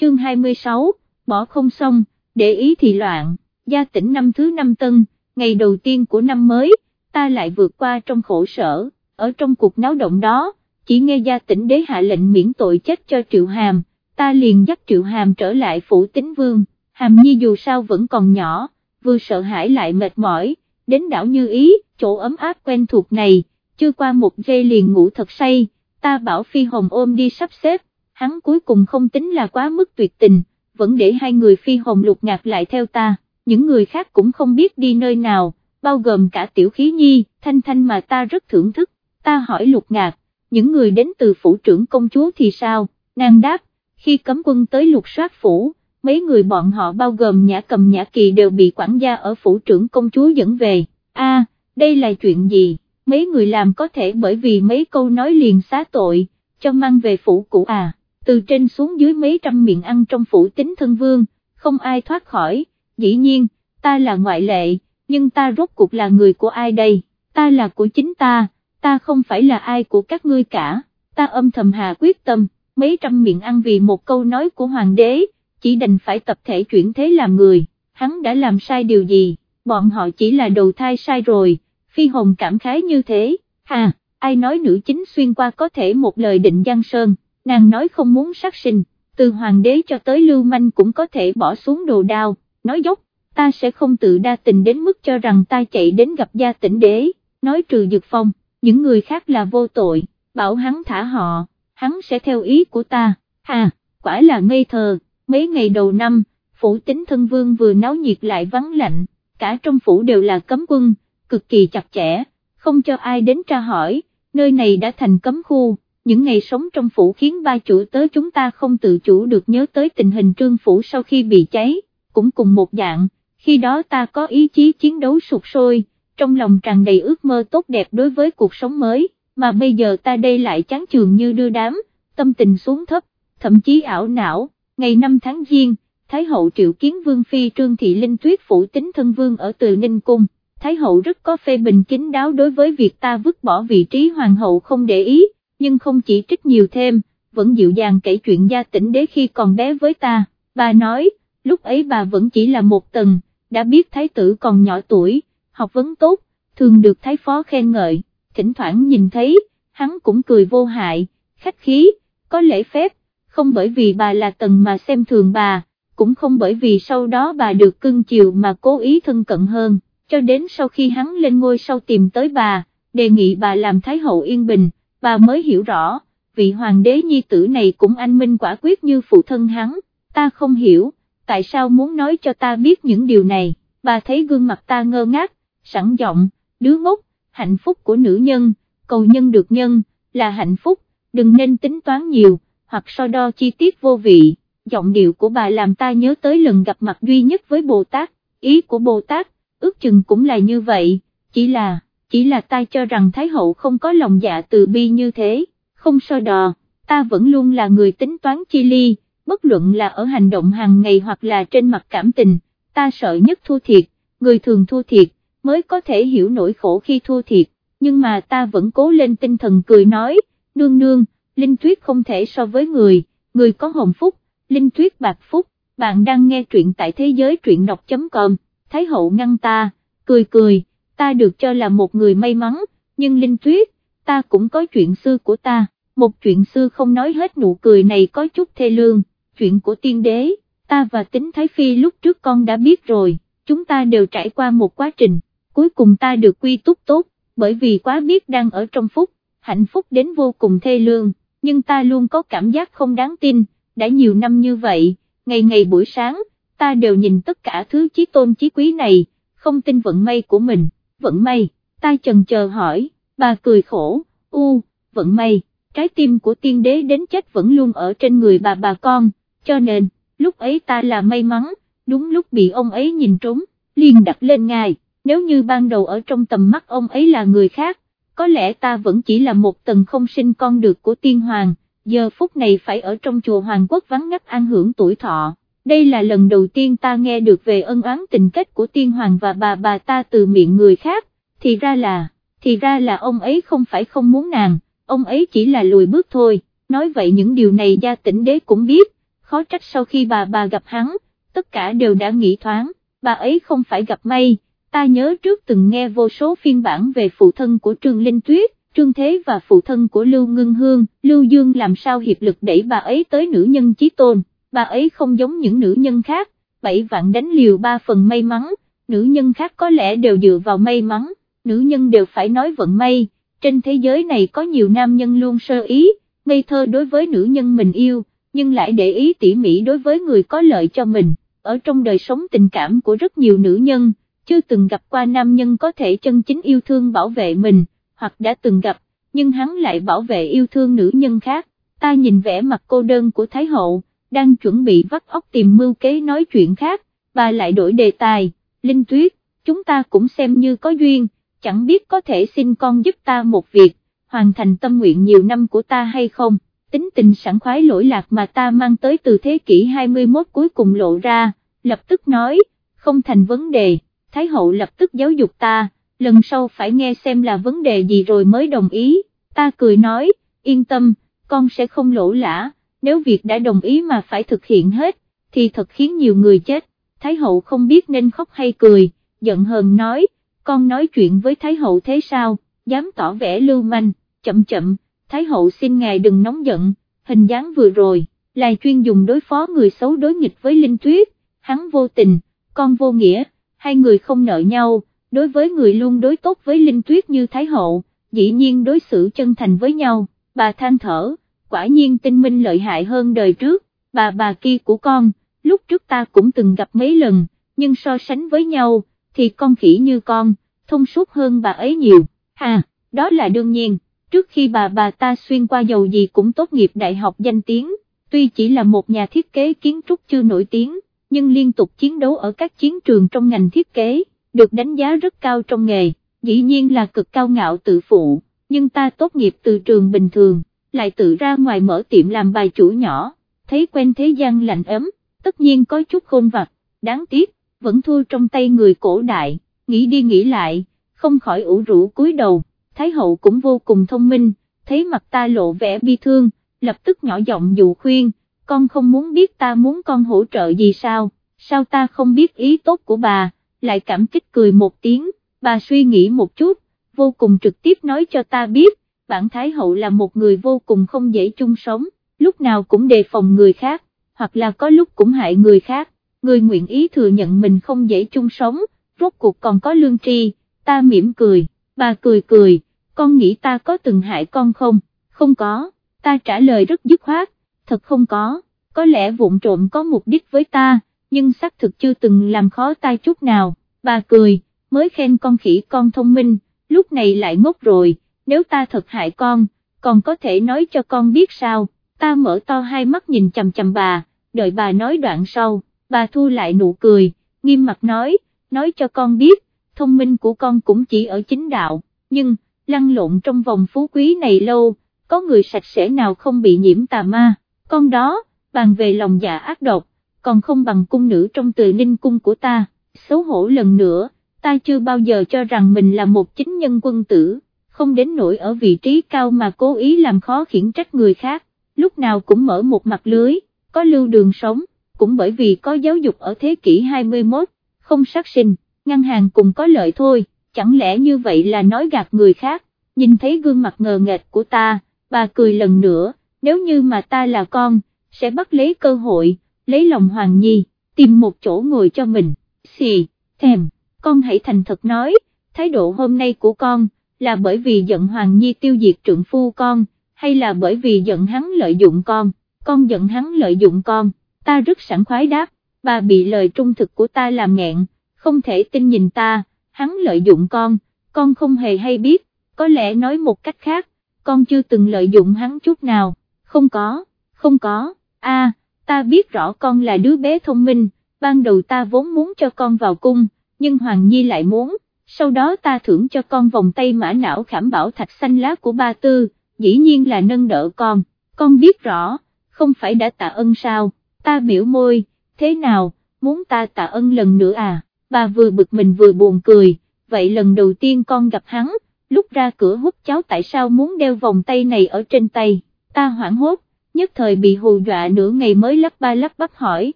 chương 26, bỏ không xong, để ý thì loạn, gia tỉnh năm thứ năm tân, ngày đầu tiên của năm mới, ta lại vượt qua trong khổ sở, ở trong cuộc náo động đó, chỉ nghe gia tỉnh đế hạ lệnh miễn tội chết cho Triệu Hàm, ta liền dắt Triệu Hàm trở lại phủ tính vương, Hàm Nhi dù sao vẫn còn nhỏ, vừa sợ hãi lại mệt mỏi, đến đảo Như Ý, chỗ ấm áp quen thuộc này, chưa qua một giây liền ngủ thật say, ta bảo Phi Hồng ôm đi sắp xếp, hắn cuối cùng không tính là quá mức tuyệt tình, vẫn để hai người Phi Hồng lục ngạc lại theo ta, những người khác cũng không biết đi nơi nào, bao gồm cả Tiểu Khí Nhi, Thanh Thanh mà ta rất thưởng thức, ta hỏi lục ngạc, những người đến từ phủ trưởng công chúa thì sao, nàng đáp, khi cấm quân tới lục soát phủ, mấy người bọn họ bao gồm Nhã Cầm Nhã Kỳ đều bị quản gia ở phủ trưởng công chúa dẫn về, a đây là chuyện gì, mấy người làm có thể bởi vì mấy câu nói liền xá tội, cho mang về phủ cũ à, từ trên xuống dưới mấy trăm miệng ăn trong phủ tính thân vương, không ai thoát khỏi, dĩ nhiên, ta là ngoại lệ, nhưng ta rốt cuộc là người của ai đây, ta là của chính ta, ta không phải là ai của các ngươi cả, ta âm thầm hà quyết tâm, mấy trăm miệng ăn vì một câu nói của hoàng đế, chỉ đành phải tập thể chuyển thế làm người, hắn đã làm sai điều gì, bọn họ chỉ là đầu thai sai rồi, phi hồng cảm khái như thế, hà, ai nói nữ chính xuyên qua có thể một lời định giang sơn, nàng nói không muốn sát sinh, từ hoàng đế cho tới lưu manh cũng có thể bỏ xuống đồ đao, nói dốc, ta sẽ không tự đa tình đến mức cho rằng ta chạy đến gặp gia tỉnh đế, nói trừ dược phong, những người khác là vô tội, bảo hắn thả họ, hắn sẽ theo ý của ta, hà, quả là ngây thờ mấy ngày đầu năm, phủ tính thân vương vừa náo nhiệt lại vắng lạnh, cả trong phủ đều là cấm quân, cực kỳ chặt chẽ, không cho ai đến tra hỏi, nơi này đã thành cấm khu, những ngày sống trong phủ khiến ba chủ tới chúng ta không tự chủ được nhớ tới tình hình trương phủ sau khi bị cháy, cũng cùng một dạng, khi đó ta có ý chí chiến đấu sụt sôi, trong lòng tràn đầy ước mơ tốt đẹp đối với cuộc sống mới, mà bây giờ ta đây lại chán trường như đưa đám, tâm tình xuống thấp, thậm chí ảo não. Ngày 5 tháng Giêng, Thái hậu triệu kiến Vương Phi Trương Thị Linh Tuyết phủ tính thân vương ở từ Ninh Cung, Thái hậu rất có phê bình kín đáo đối với việc ta vứt bỏ vị trí hoàng hậu không để ý, nhưng không chỉ trích nhiều thêm, vẫn dịu dàng kể chuyện gia tỉnh đế khi còn bé với ta, bà nói, lúc ấy bà vẫn chỉ là một tầng, đã biết thái tử còn nhỏ tuổi, học vấn tốt, thường được thái phó khen ngợi, thỉnh thoảng nhìn thấy, hắn cũng cười vô hại, khách khí, có lễ phép, không bởi vì bà là tần mà xem thường bà, cũng không bởi vì sau đó bà được cưng chiều mà cố ý thân cận hơn, cho đến sau khi hắn lên ngôi sau tìm tới bà, đề nghị bà làm Thái hậu yên bình, bà mới hiểu rõ, vị hoàng đế nhi tử này cũng anh minh quả quyết như phụ thân hắn, ta không hiểu, tại sao muốn nói cho ta biết những điều này, bà thấy gương mặt ta ngơ ngác, sẵn giọng, đứa ngốc, hạnh phúc của nữ nhân, cầu nhân được nhân, là hạnh phúc, đừng nên tính toán nhiều hoặc so đo chi tiết vô vị, giọng điệu của bà làm ta nhớ tới lần gặp mặt duy nhất với Bồ Tát, ý của Bồ Tát, ước chừng cũng là như vậy, chỉ là, chỉ là ta cho rằng Thái Hậu không có lòng dạ từ bi như thế, không so đo, ta vẫn luôn là người tính toán chi ly, bất luận là ở hành động hàng ngày hoặc là trên mặt cảm tình, ta sợ nhất thua thiệt, người thường thua thiệt, mới có thể hiểu nỗi khổ khi thua thiệt, nhưng mà ta vẫn cố lên tinh thần cười nói, nương nương, Linh Tuyết không thể so với người, người có hồng phúc, Linh Tuyết bạc phúc, bạn đang nghe truyện tại thế giới truyện đọc.com, Thái hậu ngăn ta, cười cười, ta được cho là một người may mắn, nhưng Linh Tuyết, ta cũng có chuyện xưa của ta, một chuyện xưa không nói hết nụ cười này có chút thê lương, chuyện của tiên đế, ta và tính Thái Phi lúc trước con đã biết rồi, chúng ta đều trải qua một quá trình, cuối cùng ta được quy túc tốt, bởi vì quá biết đang ở trong phúc, hạnh phúc đến vô cùng thê lương. Nhưng ta luôn có cảm giác không đáng tin, đã nhiều năm như vậy, ngày ngày buổi sáng, ta đều nhìn tất cả thứ chí tôn chí quý này, không tin vận may của mình, vận may, ta chần chờ hỏi, bà cười khổ, u, vận may, trái tim của tiên đế đến chết vẫn luôn ở trên người bà bà con, cho nên, lúc ấy ta là may mắn, đúng lúc bị ông ấy nhìn trúng, liền đặt lên ngài, nếu như ban đầu ở trong tầm mắt ông ấy là người khác, có lẽ ta vẫn chỉ là một tầng không sinh con được của tiên hoàng, giờ phút này phải ở trong chùa Hoàng Quốc vắng ngắt an hưởng tuổi thọ. Đây là lần đầu tiên ta nghe được về ân oán tình kết của tiên hoàng và bà bà ta từ miệng người khác, thì ra là, thì ra là ông ấy không phải không muốn nàng, ông ấy chỉ là lùi bước thôi, nói vậy những điều này gia tỉnh đế cũng biết, khó trách sau khi bà bà gặp hắn, tất cả đều đã nghĩ thoáng, bà ấy không phải gặp may, ta nhớ trước từng nghe vô số phiên bản về phụ thân của Trương Linh Tuyết, Trương Thế và phụ thân của Lưu Ngân Hương, Lưu Dương làm sao hiệp lực đẩy bà ấy tới nữ nhân chí tôn, bà ấy không giống những nữ nhân khác, bảy vạn đánh liều ba phần may mắn, nữ nhân khác có lẽ đều dựa vào may mắn, nữ nhân đều phải nói vận may, trên thế giới này có nhiều nam nhân luôn sơ ý, ngây thơ đối với nữ nhân mình yêu, nhưng lại để ý tỉ mỉ đối với người có lợi cho mình, ở trong đời sống tình cảm của rất nhiều nữ nhân, chưa từng gặp qua nam nhân có thể chân chính yêu thương bảo vệ mình, hoặc đã từng gặp, nhưng hắn lại bảo vệ yêu thương nữ nhân khác, ta nhìn vẻ mặt cô đơn của Thái Hậu, đang chuẩn bị vắt óc tìm mưu kế nói chuyện khác, bà lại đổi đề tài, Linh Tuyết, chúng ta cũng xem như có duyên, chẳng biết có thể xin con giúp ta một việc, hoàn thành tâm nguyện nhiều năm của ta hay không, tính tình sẵn khoái lỗi lạc mà ta mang tới từ thế kỷ 21 cuối cùng lộ ra, lập tức nói, không thành vấn đề, Thái hậu lập tức giáo dục ta, lần sau phải nghe xem là vấn đề gì rồi mới đồng ý, ta cười nói, yên tâm, con sẽ không lỗ lã, nếu việc đã đồng ý mà phải thực hiện hết, thì thật khiến nhiều người chết, Thái hậu không biết nên khóc hay cười, giận hờn nói, con nói chuyện với Thái hậu thế sao, dám tỏ vẻ lưu manh, chậm chậm, Thái hậu xin ngài đừng nóng giận, hình dáng vừa rồi, là chuyên dùng đối phó người xấu đối nghịch với Linh Tuyết, hắn vô tình, con vô nghĩa, hai người không nợ nhau, đối với người luôn đối tốt với Linh Tuyết như Thái hậu, dĩ nhiên đối xử chân thành với nhau, bà than thở, quả nhiên tinh minh lợi hại hơn đời trước, bà bà kia của con, lúc trước ta cũng từng gặp mấy lần, nhưng so sánh với nhau, thì con khỉ như con, thông suốt hơn bà ấy nhiều, hà, đó là đương nhiên, trước khi bà bà ta xuyên qua dầu gì cũng tốt nghiệp đại học danh tiếng, tuy chỉ là một nhà thiết kế kiến trúc chưa nổi tiếng, nhưng liên tục chiến đấu ở các chiến trường trong ngành thiết kế, được đánh giá rất cao trong nghề, dĩ nhiên là cực cao ngạo tự phụ, nhưng ta tốt nghiệp từ trường bình thường, lại tự ra ngoài mở tiệm làm bài chủ nhỏ, thấy quen thế gian lạnh ấm, tất nhiên có chút khôn vặt, đáng tiếc, vẫn thua trong tay người cổ đại, nghĩ đi nghĩ lại, không khỏi ủ rũ cúi đầu, Thái hậu cũng vô cùng thông minh, thấy mặt ta lộ vẻ bi thương, lập tức nhỏ giọng dụ khuyên, con không muốn biết ta muốn con hỗ trợ gì sao, sao ta không biết ý tốt của bà, lại cảm kích cười một tiếng, bà suy nghĩ một chút, vô cùng trực tiếp nói cho ta biết, bản Thái hậu là một người vô cùng không dễ chung sống, lúc nào cũng đề phòng người khác, hoặc là có lúc cũng hại người khác, người nguyện ý thừa nhận mình không dễ chung sống, rốt cuộc còn có lương tri, ta mỉm cười, bà cười cười, con nghĩ ta có từng hại con không, không có, ta trả lời rất dứt khoát, thật không có, có lẽ vụn trộm có mục đích với ta, nhưng xác thực chưa từng làm khó ta chút nào, bà cười, mới khen con khỉ con thông minh, lúc này lại ngốc rồi, nếu ta thật hại con, còn có thể nói cho con biết sao, ta mở to hai mắt nhìn chầm chầm bà, đợi bà nói đoạn sau, bà thu lại nụ cười, nghiêm mặt nói, nói cho con biết, thông minh của con cũng chỉ ở chính đạo, nhưng, lăn lộn trong vòng phú quý này lâu, có người sạch sẽ nào không bị nhiễm tà ma, con đó, bàn về lòng dạ ác độc, còn không bằng cung nữ trong từ ninh cung của ta, xấu hổ lần nữa, ta chưa bao giờ cho rằng mình là một chính nhân quân tử, không đến nỗi ở vị trí cao mà cố ý làm khó khiển trách người khác, lúc nào cũng mở một mặt lưới, có lưu đường sống, cũng bởi vì có giáo dục ở thế kỷ 21, không sát sinh, ngăn hàng cùng có lợi thôi, chẳng lẽ như vậy là nói gạt người khác, nhìn thấy gương mặt ngờ nghệch của ta, bà cười lần nữa, nếu như mà ta là con, sẽ bắt lấy cơ hội, lấy lòng Hoàng Nhi, tìm một chỗ ngồi cho mình, xì, thèm, con hãy thành thật nói, thái độ hôm nay của con, là bởi vì giận Hoàng Nhi tiêu diệt trượng phu con, hay là bởi vì giận hắn lợi dụng con, con giận hắn lợi dụng con, ta rất sẵn khoái đáp, bà bị lời trung thực của ta làm nghẹn, không thể tin nhìn ta, hắn lợi dụng con, con không hề hay biết, có lẽ nói một cách khác, con chưa từng lợi dụng hắn chút nào, không có, không có, a, ta biết rõ con là đứa bé thông minh, ban đầu ta vốn muốn cho con vào cung, nhưng Hoàng Nhi lại muốn, sau đó ta thưởng cho con vòng tay mã não khảm bảo thạch xanh lá của ba tư, dĩ nhiên là nâng đỡ con, con biết rõ, không phải đã tạ ân sao, ta biểu môi, thế nào, muốn ta tạ ân lần nữa à, bà vừa bực mình vừa buồn cười, vậy lần đầu tiên con gặp hắn, lúc ra cửa hút cháu tại sao muốn đeo vòng tay này ở trên tay, ta hoảng hốt, nhất thời bị hù dọa nửa ngày mới lắp ba lắp bắp hỏi,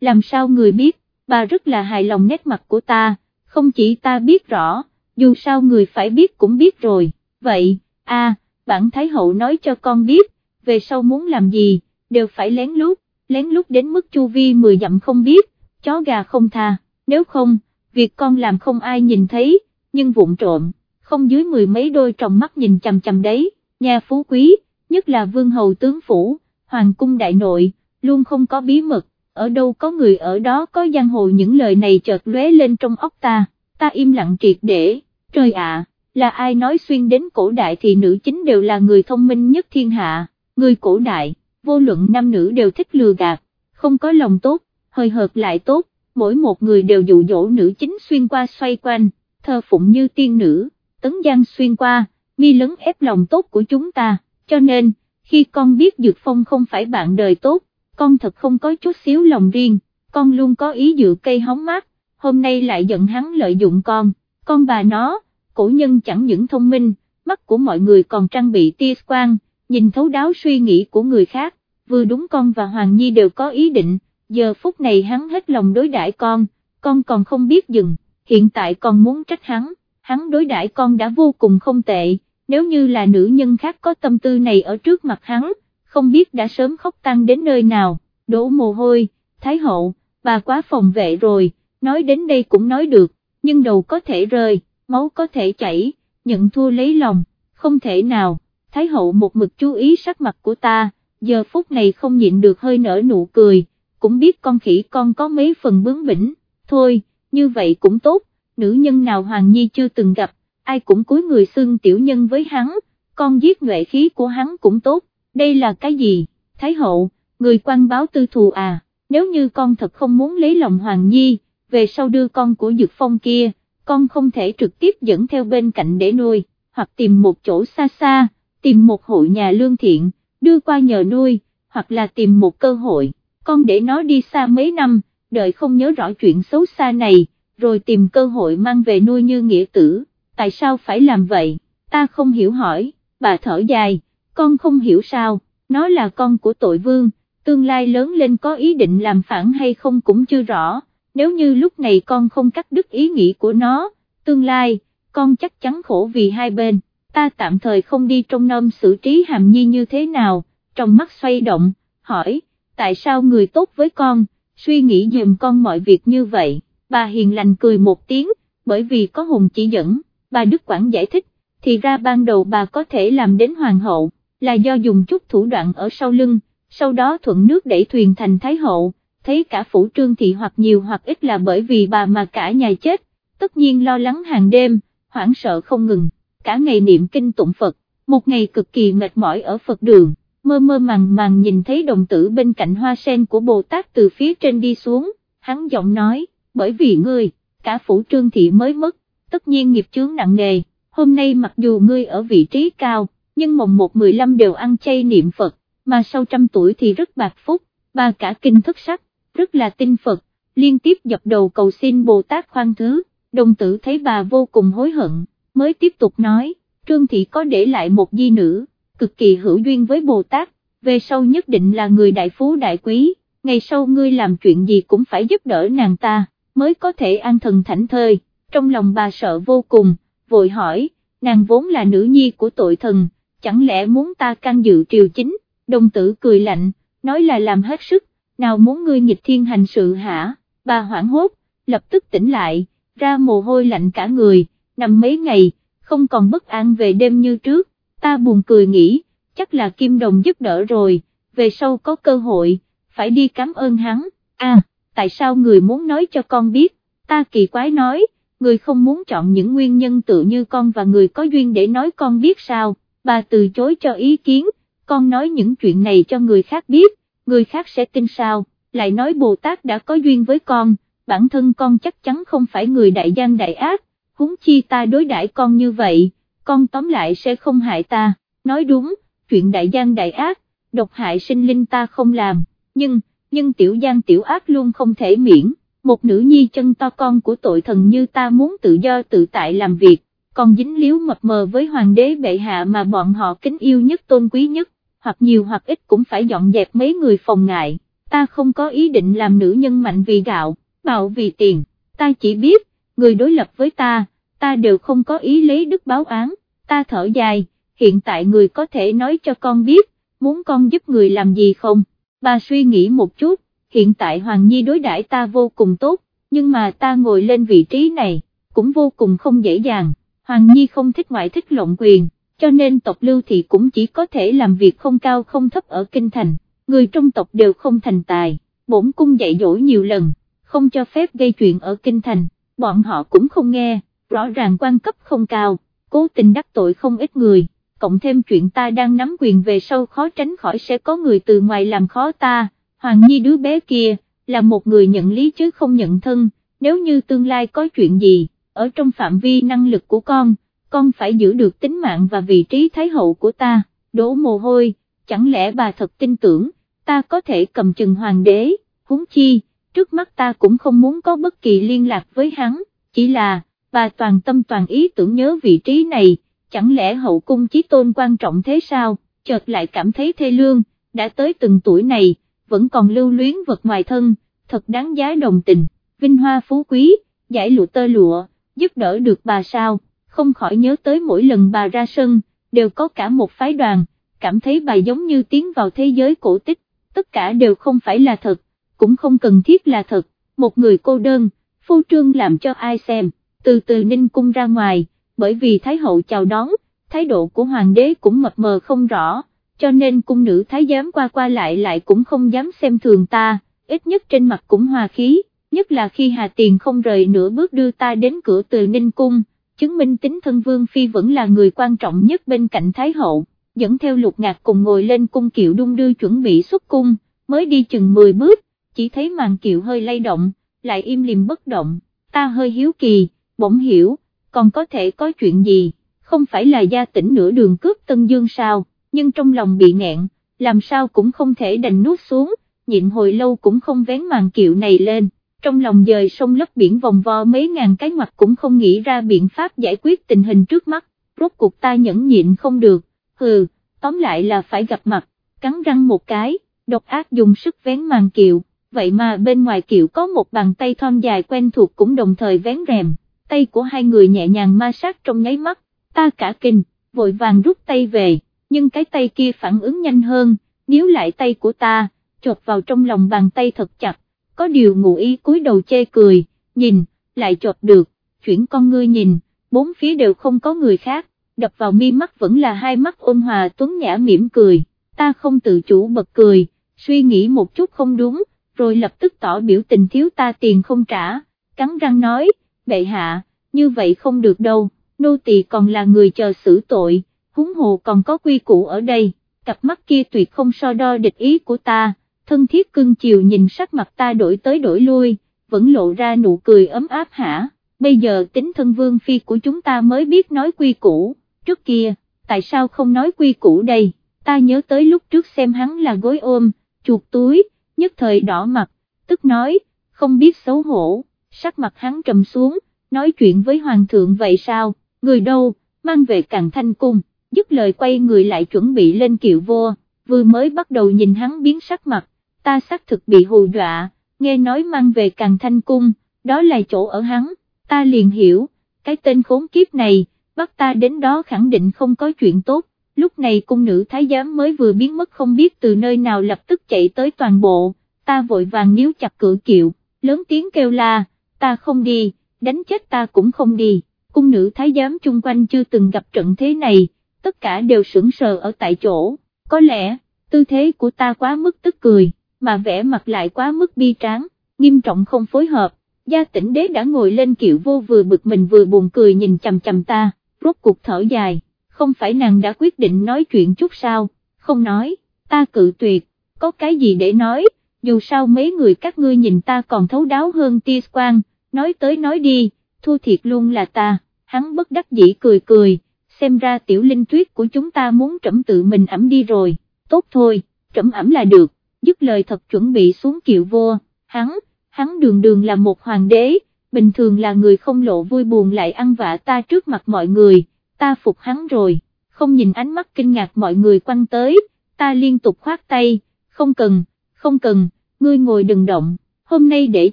làm sao người biết, bà rất là hài lòng nét mặt của ta, không chỉ ta biết rõ, dù sao người phải biết cũng biết rồi, vậy, a, bản Thái Hậu nói cho con biết, về sau muốn làm gì, đều phải lén lút, lén lút đến mức chu vi 10 dặm không biết, chó gà không tha, nếu không, việc con làm không ai nhìn thấy, nhưng vụn trộm, không dưới mười mấy đôi tròng mắt nhìn chằm chằm đấy, nhà phú quý, nhất là vương hầu tướng phủ, hoàng cung đại nội, luôn không có bí mật, ở đâu có người ở đó có giang hồ những lời này chợt lóe lên trong óc ta, ta im lặng triệt để, trời ạ, là ai nói xuyên đến cổ đại thì nữ chính đều là người thông minh nhất thiên hạ, người cổ đại, vô luận nam nữ đều thích lừa gạt, không có lòng tốt, hơi hợt lại tốt, mỗi một người đều dụ dỗ nữ chính xuyên qua xoay quanh, thơ phụng như tiên nữ, tấn giang xuyên qua, mi lấn ép lòng tốt của chúng ta, cho nên, khi con biết Dược Phong không phải bạn đời tốt, con thật không có chút xíu lòng riêng, con luôn có ý dựa cây hóng mát, hôm nay lại giận hắn lợi dụng con, con bà nó, cổ nhân chẳng những thông minh, mắt của mọi người còn trang bị tia quang, nhìn thấu đáo suy nghĩ của người khác, vừa đúng con và Hoàng Nhi đều có ý định, giờ phút này hắn hết lòng đối đãi con, con còn không biết dừng, hiện tại còn muốn trách hắn, hắn đối đãi con đã vô cùng không tệ, nếu như là nữ nhân khác có tâm tư này ở trước mặt hắn, không biết đã sớm khóc tăng đến nơi nào, đổ mồ hôi, thái hậu, bà quá phòng vệ rồi, nói đến đây cũng nói được, nhưng đầu có thể rơi, máu có thể chảy, nhận thua lấy lòng, không thể nào, thái hậu một mực chú ý sắc mặt của ta, giờ phút này không nhịn được hơi nở nụ cười, cũng biết con khỉ con có mấy phần bướng bỉnh, thôi, như vậy cũng tốt, nữ nhân nào Hoàng Nhi chưa từng gặp, ai cũng cúi người xưng tiểu nhân với hắn, con giết nhuệ khí của hắn cũng tốt, đây là cái gì, Thái hậu, người quan báo tư thù à, nếu như con thật không muốn lấy lòng Hoàng Nhi, về sau đưa con của Dược Phong kia, con không thể trực tiếp dẫn theo bên cạnh để nuôi, hoặc tìm một chỗ xa xa, tìm một hội nhà lương thiện, đưa qua nhờ nuôi, hoặc là tìm một cơ hội, con để nó đi xa mấy năm, đợi không nhớ rõ chuyện xấu xa này, rồi tìm cơ hội mang về nuôi như nghĩa tử, tại sao phải làm vậy, ta không hiểu hỏi, bà thở dài, con không hiểu sao, nó là con của tội vương, tương lai lớn lên có ý định làm phản hay không cũng chưa rõ, nếu như lúc này con không cắt đứt ý nghĩ của nó, tương lai, con chắc chắn khổ vì hai bên, ta tạm thời không đi trong nom xử trí hàm nhi như thế nào, trong mắt xoay động, hỏi, tại sao người tốt với con, suy nghĩ dùm con mọi việc như vậy, bà hiền lành cười một tiếng, bởi vì có hùng chỉ dẫn, bà Đức Quảng giải thích, thì ra ban đầu bà có thể làm đến hoàng hậu, là do dùng chút thủ đoạn ở sau lưng, sau đó thuận nước đẩy thuyền thành thái hậu, thấy cả phủ trương thị hoặc nhiều hoặc ít là bởi vì bà mà cả nhà chết, tất nhiên lo lắng hàng đêm, hoảng sợ không ngừng, cả ngày niệm kinh tụng Phật, một ngày cực kỳ mệt mỏi ở Phật đường mơ mơ màng màng nhìn thấy đồng tử bên cạnh hoa sen của Bồ Tát từ phía trên đi xuống, hắn giọng nói, bởi vì ngươi, cả phủ trương thị mới mất, tất nhiên nghiệp chướng nặng nề, hôm nay mặc dù ngươi ở vị trí cao, nhưng mồng một mười lăm đều ăn chay niệm Phật, mà sau trăm tuổi thì rất bạc phúc, ba cả kinh thức sắc, rất là tin Phật, liên tiếp dập đầu cầu xin Bồ Tát khoan thứ, đồng tử thấy bà vô cùng hối hận, mới tiếp tục nói, trương thị có để lại một di nữ cực kỳ hữu duyên với Bồ Tát, về sau nhất định là người đại phú đại quý, ngày sau ngươi làm chuyện gì cũng phải giúp đỡ nàng ta, mới có thể an thần thảnh thơi, trong lòng bà sợ vô cùng, vội hỏi, nàng vốn là nữ nhi của tội thần, chẳng lẽ muốn ta can dự triều chính, đồng tử cười lạnh, nói là làm hết sức, nào muốn ngươi nghịch thiên hành sự hả, bà hoảng hốt, lập tức tỉnh lại, ra mồ hôi lạnh cả người, nằm mấy ngày, không còn bất an về đêm như trước, ta buồn cười nghĩ, chắc là Kim Đồng giúp đỡ rồi, về sau có cơ hội, phải đi cảm ơn hắn, à, tại sao người muốn nói cho con biết, ta kỳ quái nói, người không muốn chọn những nguyên nhân tự như con và người có duyên để nói con biết sao, bà từ chối cho ý kiến, con nói những chuyện này cho người khác biết, người khác sẽ tin sao, lại nói Bồ Tát đã có duyên với con, bản thân con chắc chắn không phải người đại gian đại ác, huống chi ta đối đãi con như vậy con tóm lại sẽ không hại ta, nói đúng, chuyện đại gian đại ác, độc hại sinh linh ta không làm, nhưng, nhưng tiểu gian tiểu ác luôn không thể miễn, một nữ nhi chân to con của tội thần như ta muốn tự do tự tại làm việc, còn dính líu mập mờ với hoàng đế bệ hạ mà bọn họ kính yêu nhất tôn quý nhất, hoặc nhiều hoặc ít cũng phải dọn dẹp mấy người phòng ngại, ta không có ý định làm nữ nhân mạnh vì gạo, bạo vì tiền, ta chỉ biết, người đối lập với ta, ta đều không có ý lấy đức báo án, ta thở dài, hiện tại người có thể nói cho con biết, muốn con giúp người làm gì không, bà suy nghĩ một chút, hiện tại Hoàng Nhi đối đãi ta vô cùng tốt, nhưng mà ta ngồi lên vị trí này, cũng vô cùng không dễ dàng, Hoàng Nhi không thích ngoại thích lộng quyền, cho nên tộc Lưu Thị cũng chỉ có thể làm việc không cao không thấp ở Kinh Thành, người trong tộc đều không thành tài, bổn cung dạy dỗ nhiều lần, không cho phép gây chuyện ở Kinh Thành, bọn họ cũng không nghe, rõ ràng quan cấp không cao, cố tình đắc tội không ít người, cộng thêm chuyện ta đang nắm quyền về sau khó tránh khỏi sẽ có người từ ngoài làm khó ta, Hoàng Nhi đứa bé kia, là một người nhận lý chứ không nhận thân, nếu như tương lai có chuyện gì, ở trong phạm vi năng lực của con, con phải giữ được tính mạng và vị trí thái hậu của ta, đổ mồ hôi, chẳng lẽ bà thật tin tưởng, ta có thể cầm chừng hoàng đế, huống chi, trước mắt ta cũng không muốn có bất kỳ liên lạc với hắn, chỉ là, bà toàn tâm toàn ý tưởng nhớ vị trí này, chẳng lẽ hậu cung chí tôn quan trọng thế sao, chợt lại cảm thấy thê lương, đã tới từng tuổi này, vẫn còn lưu luyến vật ngoài thân, thật đáng giá đồng tình, vinh hoa phú quý, giải lụa tơ lụa, giúp đỡ được bà sao, không khỏi nhớ tới mỗi lần bà ra sân, đều có cả một phái đoàn, cảm thấy bà giống như tiến vào thế giới cổ tích, tất cả đều không phải là thật, cũng không cần thiết là thật, một người cô đơn, phô trương làm cho ai xem, từ từ ninh cung ra ngoài, bởi vì Thái hậu chào đón, thái độ của hoàng đế cũng mập mờ không rõ, cho nên cung nữ thái giám qua qua lại lại cũng không dám xem thường ta, ít nhất trên mặt cũng hòa khí, nhất là khi Hà Tiền không rời nửa bước đưa ta đến cửa từ Ninh Cung, chứng minh tính thân Vương Phi vẫn là người quan trọng nhất bên cạnh Thái Hậu, dẫn theo lục ngạc cùng ngồi lên cung kiệu đung đưa chuẩn bị xuất cung, mới đi chừng 10 bước, chỉ thấy màn kiệu hơi lay động, lại im lìm bất động, ta hơi hiếu kỳ, bỗng hiểu, còn có thể có chuyện gì, không phải là gia tỉnh nửa đường cướp Tân Dương sao, nhưng trong lòng bị nghẹn, làm sao cũng không thể đành nuốt xuống, nhịn hồi lâu cũng không vén màn kiệu này lên, trong lòng dời sông lấp biển vòng vo mấy ngàn cái ngoặt cũng không nghĩ ra biện pháp giải quyết tình hình trước mắt, rốt cuộc ta nhẫn nhịn không được, hừ, tóm lại là phải gặp mặt, cắn răng một cái, độc ác dùng sức vén màn kiệu, vậy mà bên ngoài kiệu có một bàn tay thon dài quen thuộc cũng đồng thời vén rèm, tay của hai người nhẹ nhàng ma sát trong nháy mắt, ta cả kinh, vội vàng rút tay về, nhưng cái tay kia phản ứng nhanh hơn, níu lại tay của ta, chộp vào trong lòng bàn tay thật chặt, có điều ngụ ý cúi đầu chê cười, nhìn, lại chột được, chuyển con ngươi nhìn, bốn phía đều không có người khác, đập vào mi mắt vẫn là hai mắt ôn hòa tuấn nhã mỉm cười, ta không tự chủ bật cười, suy nghĩ một chút không đúng, rồi lập tức tỏ biểu tình thiếu ta tiền không trả, cắn răng nói, bệ hạ, như vậy không được đâu, nô tỳ còn là người chờ xử tội, húng hồ còn có quy củ ở đây, cặp mắt kia tuyệt không so đo địch ý của ta, thân thiết cưng chiều nhìn sắc mặt ta đổi tới đổi lui, vẫn lộ ra nụ cười ấm áp hả, bây giờ tính thân vương phi của chúng ta mới biết nói quy củ, trước kia, tại sao không nói quy củ đây, ta nhớ tới lúc trước xem hắn là gối ôm, chuột túi, nhất thời đỏ mặt, tức nói, không biết xấu hổ, sắc mặt hắn trầm xuống, nói chuyện với hoàng thượng vậy sao, người đâu, mang về càng thanh cung, dứt lời quay người lại chuẩn bị lên kiệu vua, vừa mới bắt đầu nhìn hắn biến sắc mặt, ta xác thực bị hù dọa, nghe nói mang về càng thanh cung, đó là chỗ ở hắn, ta liền hiểu, cái tên khốn kiếp này, bắt ta đến đó khẳng định không có chuyện tốt, lúc này cung nữ thái giám mới vừa biến mất không biết từ nơi nào lập tức chạy tới toàn bộ, ta vội vàng níu chặt cửa kiệu, lớn tiếng kêu la, ta không đi, đánh chết ta cũng không đi, cung nữ thái giám chung quanh chưa từng gặp trận thế này, tất cả đều sững sờ ở tại chỗ, có lẽ, tư thế của ta quá mức tức cười mà vẽ mặt lại quá mức bi tráng, nghiêm trọng không phối hợp, gia tỉnh đế đã ngồi lên kiệu vô vừa bực mình vừa buồn cười nhìn chầm chầm ta, rốt cuộc thở dài, không phải nàng đã quyết định nói chuyện chút sao, không nói, ta cự tuyệt, có cái gì để nói, dù sao mấy người các ngươi nhìn ta còn thấu đáo hơn tia quang, nói tới nói đi, thua thiệt luôn là ta, hắn bất đắc dĩ cười cười, xem ra tiểu linh tuyết của chúng ta muốn trẫm tự mình ẩm đi rồi, tốt thôi, trẫm ẩm là được dứt lời thật chuẩn bị xuống kiệu vua, hắn, hắn đường đường là một hoàng đế, bình thường là người không lộ vui buồn lại ăn vạ ta trước mặt mọi người, ta phục hắn rồi, không nhìn ánh mắt kinh ngạc mọi người quăng tới, ta liên tục khoát tay, không cần, không cần, ngươi ngồi đừng động, hôm nay để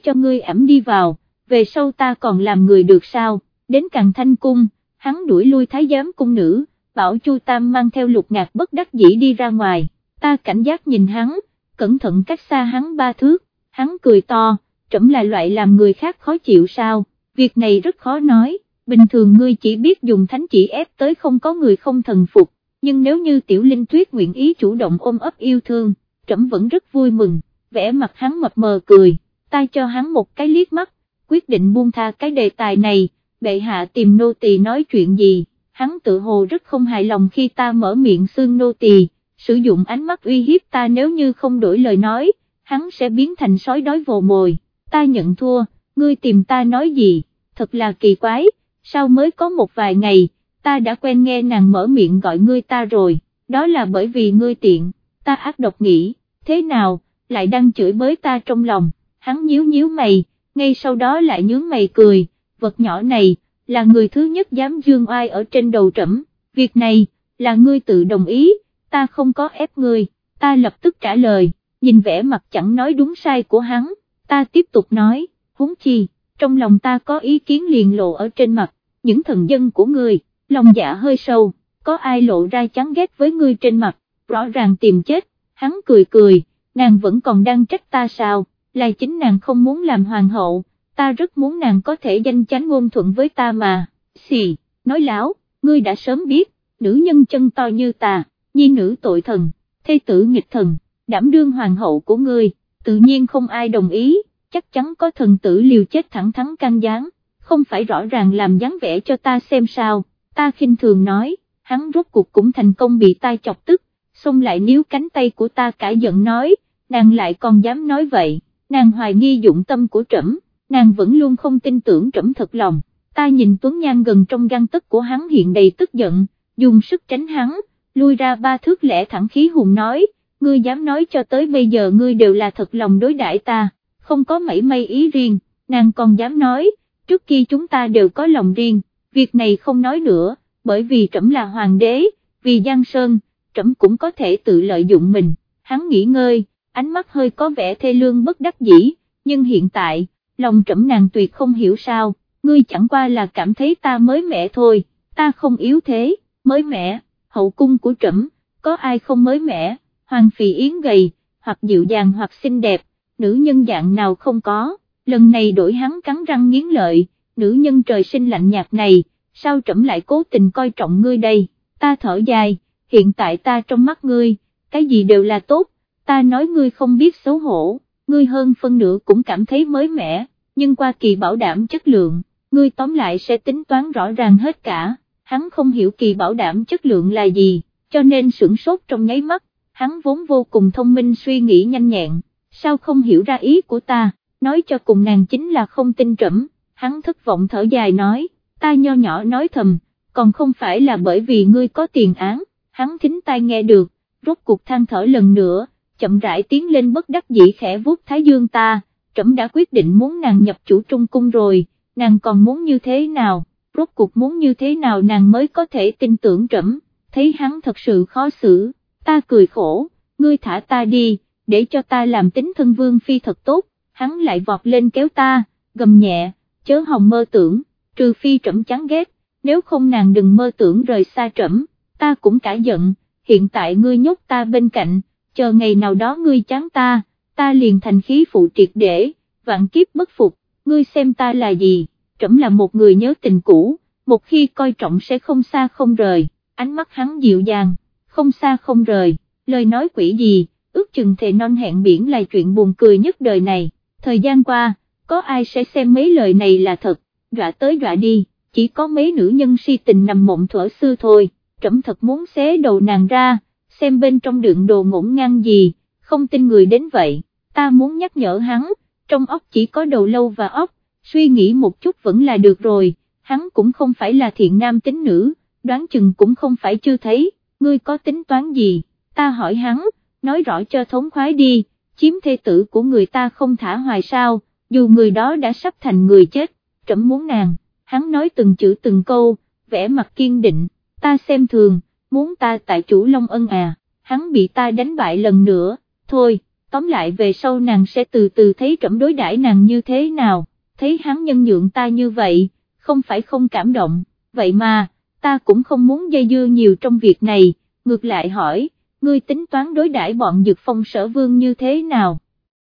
cho ngươi ẩm đi vào, về sau ta còn làm người được sao, đến càng thanh cung, hắn đuổi lui thái giám cung nữ, bảo Chu Tam mang theo lục ngạc bất đắc dĩ đi ra ngoài, ta cảnh giác nhìn hắn, cẩn thận cách xa hắn ba thước, hắn cười to, trẫm là loại làm người khác khó chịu sao, việc này rất khó nói, bình thường ngươi chỉ biết dùng thánh chỉ ép tới không có người không thần phục, nhưng nếu như tiểu linh tuyết nguyện ý chủ động ôm ấp yêu thương, trẫm vẫn rất vui mừng, vẽ mặt hắn mập mờ cười, tay cho hắn một cái liếc mắt, quyết định buông tha cái đề tài này, bệ hạ tìm nô tỳ nói chuyện gì, hắn tự hồ rất không hài lòng khi ta mở miệng xương nô tỳ, sử dụng ánh mắt uy hiếp ta nếu như không đổi lời nói, hắn sẽ biến thành sói đói vồ mồi, ta nhận thua, ngươi tìm ta nói gì, thật là kỳ quái, sao mới có một vài ngày, ta đã quen nghe nàng mở miệng gọi ngươi ta rồi, đó là bởi vì ngươi tiện, ta ác độc nghĩ, thế nào, lại đang chửi bới ta trong lòng, hắn nhíu nhíu mày, ngay sau đó lại nhướng mày cười, vật nhỏ này, là người thứ nhất dám dương oai ở trên đầu trẫm, việc này, là ngươi tự đồng ý, ta không có ép người, ta lập tức trả lời, nhìn vẻ mặt chẳng nói đúng sai của hắn, ta tiếp tục nói, huống chi, trong lòng ta có ý kiến liền lộ ở trên mặt, những thần dân của người lòng dạ hơi sâu, có ai lộ ra chán ghét với ngươi trên mặt, rõ ràng tìm chết, hắn cười cười, nàng vẫn còn đang trách ta sao, là chính nàng không muốn làm hoàng hậu, ta rất muốn nàng có thể danh chánh ngôn thuận với ta mà, xì, nói láo, ngươi đã sớm biết, nữ nhân chân to như ta, nhi nữ tội thần, thê tử nghịch thần, đảm đương hoàng hậu của ngươi, tự nhiên không ai đồng ý, chắc chắn có thần tử liều chết thẳng thắn can gián, không phải rõ ràng làm dáng vẻ cho ta xem sao, ta khinh thường nói, hắn rốt cuộc cũng thành công bị tai chọc tức, xông lại níu cánh tay của ta cả giận nói, nàng lại còn dám nói vậy, nàng hoài nghi dụng tâm của trẫm, nàng vẫn luôn không tin tưởng trẫm thật lòng, ta nhìn Tuấn Nhan gần trong găng tức của hắn hiện đầy tức giận, dùng sức tránh hắn, lui ra ba thước lẽ thẳng khí hùng nói, ngươi dám nói cho tới bây giờ ngươi đều là thật lòng đối đãi ta, không có mảy may ý riêng, nàng còn dám nói, trước khi chúng ta đều có lòng riêng, việc này không nói nữa, bởi vì trẫm là hoàng đế, vì Giang Sơn, trẫm cũng có thể tự lợi dụng mình, hắn nghỉ ngơi, ánh mắt hơi có vẻ thê lương bất đắc dĩ, nhưng hiện tại, lòng trẫm nàng tuyệt không hiểu sao, ngươi chẳng qua là cảm thấy ta mới mẻ thôi, ta không yếu thế, mới mẻ, hậu cung của trẫm, có ai không mới mẻ, hoàng phì yến gầy, hoặc dịu dàng hoặc xinh đẹp, nữ nhân dạng nào không có, lần này đổi hắn cắn răng nghiến lợi, nữ nhân trời sinh lạnh nhạt này, sao trẫm lại cố tình coi trọng ngươi đây, ta thở dài, hiện tại ta trong mắt ngươi, cái gì đều là tốt, ta nói ngươi không biết xấu hổ, ngươi hơn phân nửa cũng cảm thấy mới mẻ, nhưng qua kỳ bảo đảm chất lượng, ngươi tóm lại sẽ tính toán rõ ràng hết cả, hắn không hiểu kỳ bảo đảm chất lượng là gì, cho nên sửng sốt trong nháy mắt, hắn vốn vô cùng thông minh suy nghĩ nhanh nhẹn, sao không hiểu ra ý của ta, nói cho cùng nàng chính là không tin trẫm, hắn thất vọng thở dài nói, ta nho nhỏ nói thầm, còn không phải là bởi vì ngươi có tiền án, hắn thính tai nghe được, rốt cuộc than thở lần nữa, chậm rãi tiến lên bất đắc dĩ khẽ vuốt thái dương ta, trẫm đã quyết định muốn nàng nhập chủ trung cung rồi, nàng còn muốn như thế nào, rốt cuộc muốn như thế nào nàng mới có thể tin tưởng trẫm, thấy hắn thật sự khó xử, ta cười khổ, ngươi thả ta đi, để cho ta làm tính thân vương phi thật tốt, hắn lại vọt lên kéo ta, gầm nhẹ, chớ hòng mơ tưởng, trừ phi trẫm chán ghét, nếu không nàng đừng mơ tưởng rời xa trẫm, ta cũng cả giận, hiện tại ngươi nhốt ta bên cạnh, chờ ngày nào đó ngươi chán ta, ta liền thành khí phụ triệt để, vạn kiếp bất phục, ngươi xem ta là gì, trẫm là một người nhớ tình cũ, một khi coi trọng sẽ không xa không rời, ánh mắt hắn dịu dàng, không xa không rời, lời nói quỷ gì, ước chừng thề non hẹn biển là chuyện buồn cười nhất đời này, thời gian qua, có ai sẽ xem mấy lời này là thật, dọa tới dọa đi, chỉ có mấy nữ nhân si tình nằm mộng thuở xưa thôi, trẫm thật muốn xé đầu nàng ra, xem bên trong đựng đồ ngổn ngang gì, không tin người đến vậy, ta muốn nhắc nhở hắn, trong óc chỉ có đầu lâu và óc, suy nghĩ một chút vẫn là được rồi, hắn cũng không phải là thiện nam tính nữ, đoán chừng cũng không phải chưa thấy, ngươi có tính toán gì, ta hỏi hắn, nói rõ cho thống khoái đi, chiếm thê tử của người ta không thả hoài sao, dù người đó đã sắp thành người chết, trẫm muốn nàng, hắn nói từng chữ từng câu, vẽ mặt kiên định, ta xem thường, muốn ta tại chủ Long Ân à, hắn bị ta đánh bại lần nữa, thôi, tóm lại về sau nàng sẽ từ từ thấy trẫm đối đãi nàng như thế nào, thấy hắn nhân nhượng ta như vậy, không phải không cảm động, vậy mà, ta cũng không muốn dây dưa nhiều trong việc này, ngược lại hỏi, ngươi tính toán đối đãi bọn dược phong sở vương như thế nào?